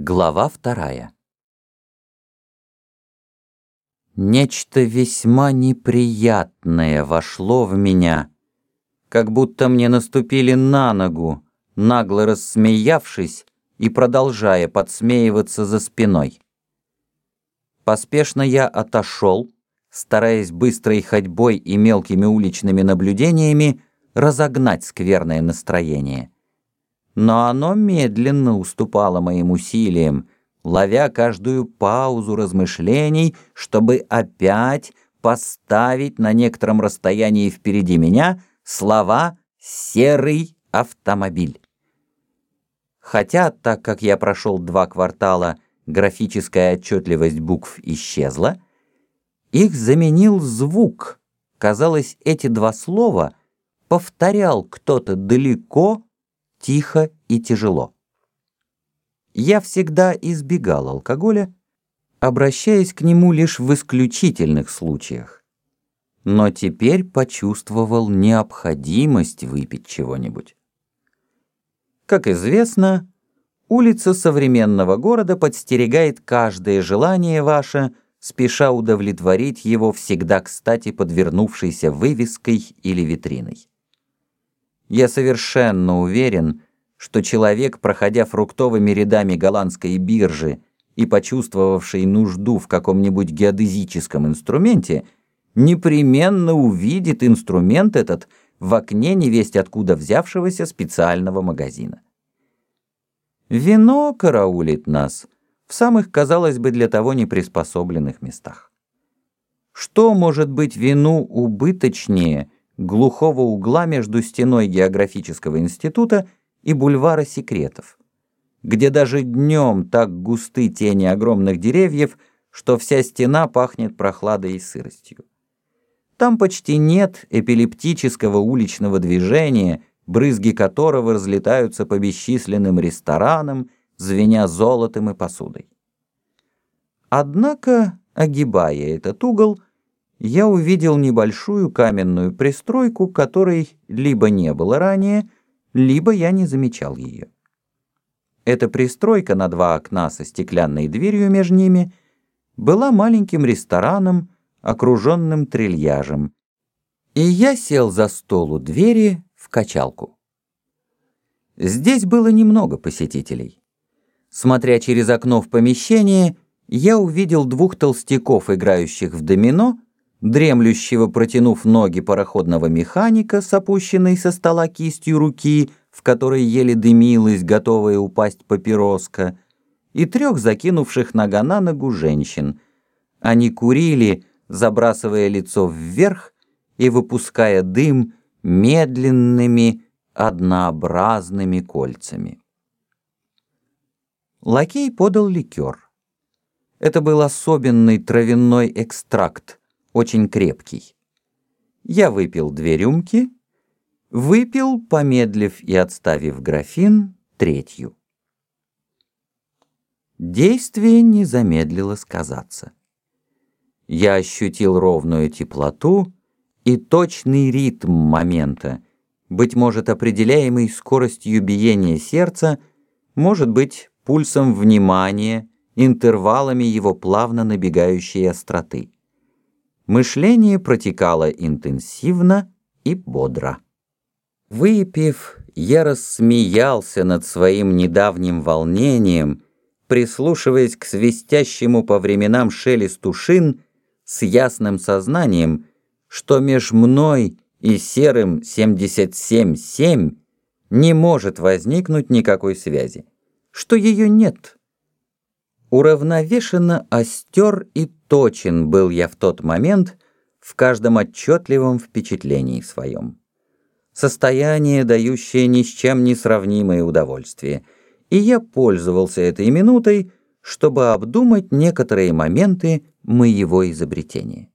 Глава вторая. Нечто весьма неприятное вошло в меня, как будто мне наступили на ногу, нагло рассмеявшись и продолжая подсмеиваться за спиной. Поспешно я отошел, стараясь быстрой ходьбой и мелкими уличными наблюдениями разогнать скверное настроение — но оно медленно уступало моим усилиям, ловя каждую паузу размышлений, чтобы опять поставить на некотором расстоянии впереди меня слова «серый автомобиль». Хотя, так как я прошел два квартала, графическая отчетливость букв исчезла, их заменил звук. Казалось, эти два слова повторял кто-то далеко, тихо и тяжело. Я всегда избегал алкоголя, обращаясь к нему лишь в исключительных случаях. Но теперь почувствовал необходимость выпить чего-нибудь. Как известно, улица современного города подстерегает каждое желание ваше, спеша удовлетворить его всегда кстати подвернувшейся вывеской или витриной. Я совершенно уверен, что человек, проходя фруктовыми рядами голландской биржи и почувствовавший нужду в каком-нибудь геодезическом инструменте, непременно увидит инструмент этот в окне невесть откуда взявшегося специального магазина. Вино караулит нас в самых, казалось бы, для того неприспособленных местах. Что может быть вину убыточнее – глухого угла между стеной географического института и бульвара секретов, где даже днем так густы тени огромных деревьев, что вся стена пахнет прохладой и сыростью. Там почти нет эпилептического уличного движения, брызги которого разлетаются по бесчисленным ресторанам, звеня золотом и посудой. Однако, огибая этот угол, я увидел небольшую каменную пристройку, которой либо не было ранее, либо я не замечал ее. Эта пристройка на два окна со стеклянной дверью между ними была маленьким рестораном, окруженным трильяжем, и я сел за стол у двери в качалку. Здесь было немного посетителей. Смотря через окно в помещение, я увидел двух толстяков, играющих в домино, дремлющего, протянув ноги пароходного механика с опущенной со стола кистью руки, в которой еле дымилась, готовая упасть папироска, и трех закинувших нога на ногу женщин. Они курили, забрасывая лицо вверх и выпуская дым медленными, однообразными кольцами. Лакей подал ликер. Это был особенный травяной экстракт, очень крепкий. Я выпил две рюмки, выпил, помедлив и отставив графин, третью. Действие не замедлило сказаться. Я ощутил ровную теплоту и точный ритм момента, быть может, определяемый скоростью биения сердца, может быть, пульсом внимания, интервалами его плавно набегающей остроты. Мышление протекало интенсивно и бодро. Выпив, я рассмеялся над своим недавним волнением, прислушиваясь к свистящему по временам шелесту шин с ясным сознанием, что меж мной и серым 77-7 не может возникнуть никакой связи, что ее нет. Уравновешенно остер и точен был я в тот момент в каждом отчетливом впечатлении своем. Состояние, дающее ни с чем не сравнимое удовольствие, и я пользовался этой минутой, чтобы обдумать некоторые моменты моего изобретения.